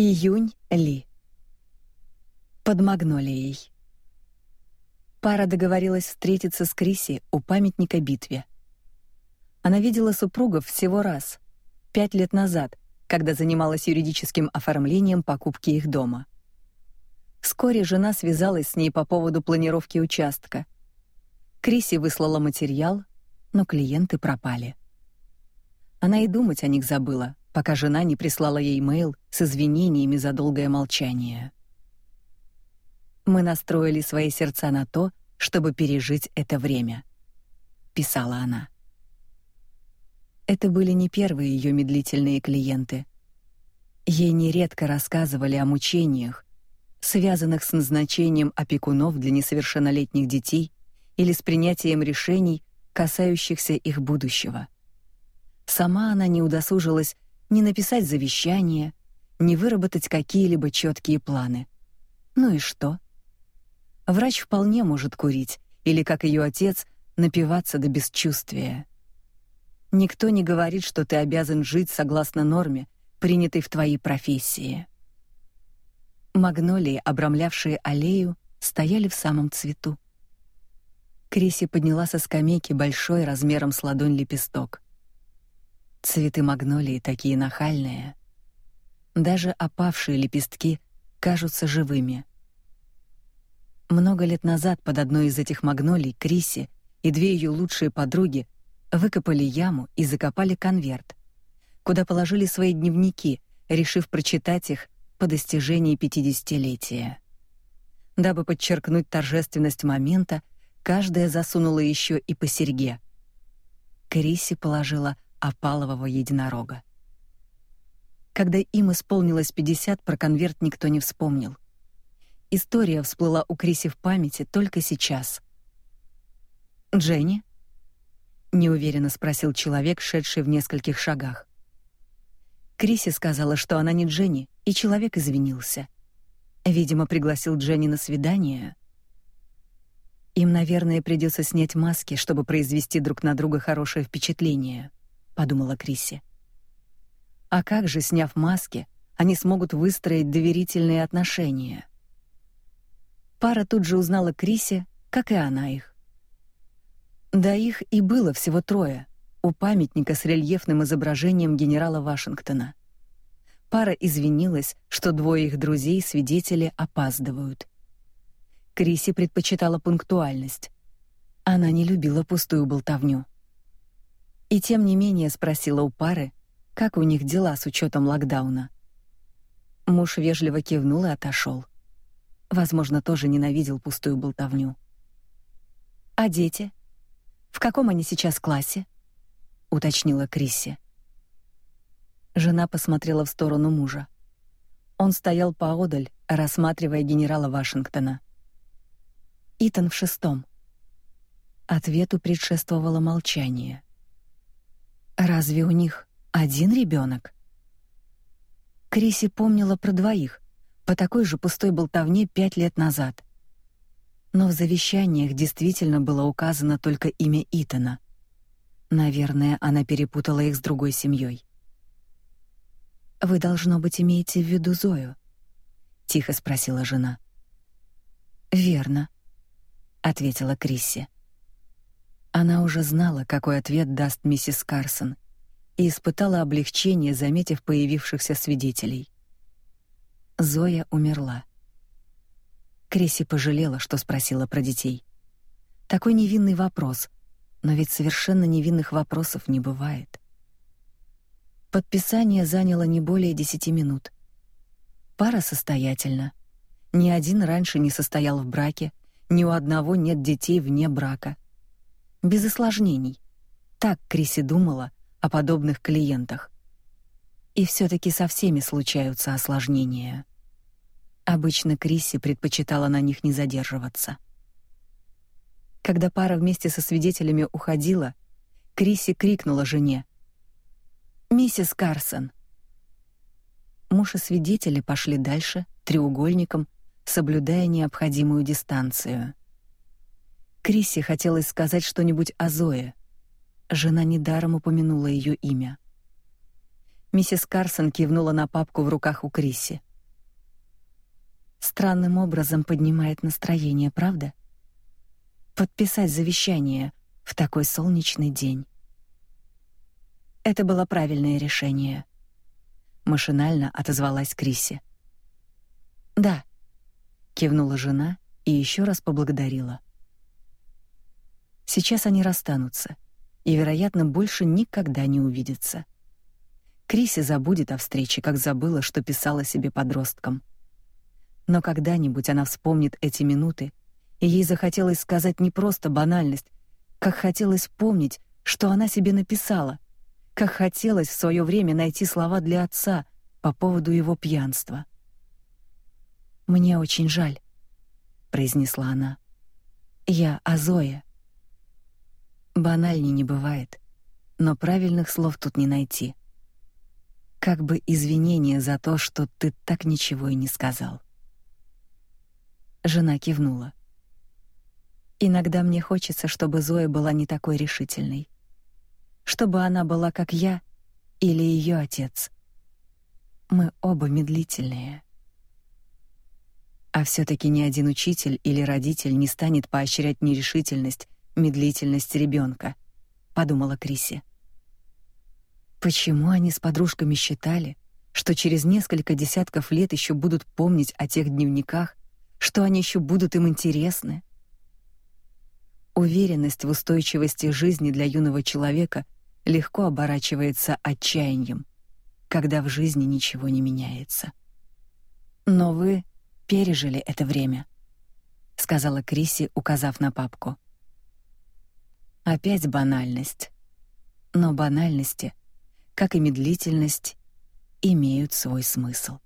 Июнь Ли. Под магнолией. Пара договорилась встретиться с Криси у памятника битве. Она видела супругов всего раз, пять лет назад, когда занималась юридическим оформлением покупки их дома. Вскоре жена связалась с ней по поводу планировки участка. Криси выслала материал, но клиенты пропали. Она и думать о них забыла, пока жена не прислала ей мейл с извинениями за долгое молчание. Мы настроили свои сердца на то, чтобы пережить это время, писала она. Это были не первые ее медлительные клиенты. Ей нередко рассказывали о мучениях, связанных с назначением опекунов для несовершеннолетних детей или с принятием решений, касающихся их будущего. Сама она не удосужилась ни написать завещание, ни выработать какие-либо четкие планы. Ну и что? Врач вполне может курить или, как ее отец, напиваться до бесчувствия. Никто не говорит, что ты обязан жить согласно норме, принятой в твоей профессии. Магнолии, обрамлявшие аллею, стояли в самом цвету. Криси подняла со скамейки большой размером с ладонь лепесток. Цветы магнолии такие нахальные. Даже опавшие лепестки кажутся живыми. Много лет назад под одной из этих магнолий Криси и две ее лучшие подруги выкопали яму и закопали конверт, куда положили свои дневники, решив прочитать их по достижении пятидесятилетия. Дабы подчеркнуть торжественность момента, каждая засунула еще и по серьге. Криси положила опалового единорога. Когда им исполнилось 50, про конверт никто не вспомнил. История всплыла у Криси в памяти только сейчас. Дженни неуверенно спросил человек, шедший в нескольких шагах. Криси сказала, что она не Дженни, и человек извинился. Видимо, пригласил Дженни на свидание. Им, наверное, придется снять маски, чтобы произвести друг на друга хорошее впечатление подумала Криси. А как же, сняв маски, они смогут выстроить доверительные отношения? Пара тут же узнала Криси, как и она их. Да их и было всего трое у памятника с рельефным изображением генерала Вашингтона. Пара извинилась, что двое их друзей-свидетели опаздывают. Криси предпочитала пунктуальность. Она не любила пустую болтовню. И тем не менее спросила у пары, как у них дела с учетом локдауна. Муж вежливо кивнул и отошел. Возможно, тоже ненавидел пустую болтовню. А дети? В каком они сейчас классе? уточнила Крисси. Жена посмотрела в сторону мужа. Он стоял поодаль, рассматривая генерала Вашингтона. Итан в шестом. Ответу предшествовало молчание. Разве у них один ребенок? Криси помнила про двоих по такой же пустой болтовне пять лет назад. Но в завещаниях действительно было указано только имя Итана. Наверное, она перепутала их с другой семьей. Вы должно быть имеете в виду Зою, тихо спросила жена. Верно, ответила Крисси. Она уже знала, какой ответ даст миссис Карсон, и испытала облегчение, заметив появившихся свидетелей. Зоя умерла. Криси пожалела, что спросила про детей. Такой невинный вопрос, но ведь совершенно невинных вопросов не бывает. Подписание заняло не более десяти минут. Пара состоятельна. Ни один раньше не состоял в браке, ни у одного нет детей вне брака — без осложнений. Так Криси думала о подобных клиентах. И все таки со всеми случаются осложнения. Обычно Криси предпочитала на них не задерживаться. Когда пара вместе со свидетелями уходила, Криси крикнула жене: "Миссис Карсон!" Муж и свидетели пошли дальше треугольником, соблюдая необходимую дистанцию. Крисси хотелось сказать что-нибудь о Зое. Жена недаром упомянула ее имя. Миссис Карсон кивнула на папку в руках у Крисси. странным образом поднимает настроение, правда? Подписать завещание в такой солнечный день. Это было правильное решение. Машинально отозвалась Криси. Да, кивнула жена и еще раз поблагодарила. Сейчас они расстанутся и, вероятно, больше никогда не увидятся. Криси забудет о встрече, как забыла, что писала себе подростком. Но когда-нибудь она вспомнит эти минуты, и ей захотелось сказать не просто банальность, как хотелось помнить, что она себе написала, как хотелось в свое время найти слова для отца по поводу его пьянства. Мне очень жаль, произнесла она. Я Азоя. Банальней не бывает, но правильных слов тут не найти как бы извинение за то, что ты так ничего и не сказал. Жена кивнула. Иногда мне хочется, чтобы Зоя была не такой решительной. Чтобы она была как я или ее отец. Мы оба медлительные. А все таки ни один учитель или родитель не станет поощрять нерешительность, медлительность ребенка, подумала Криси. Почему они с подружками считали, что через несколько десятков лет еще будут помнить о тех дневниках, что они еще будут им интересны? Уверенность в устойчивости жизни для юного человека легко оборачивается отчаянием, когда в жизни ничего не меняется. Но вы пережили это время, сказала Криси, указав на папку. Опять банальность. Но банальности как и медлительность, имеют свой смысл.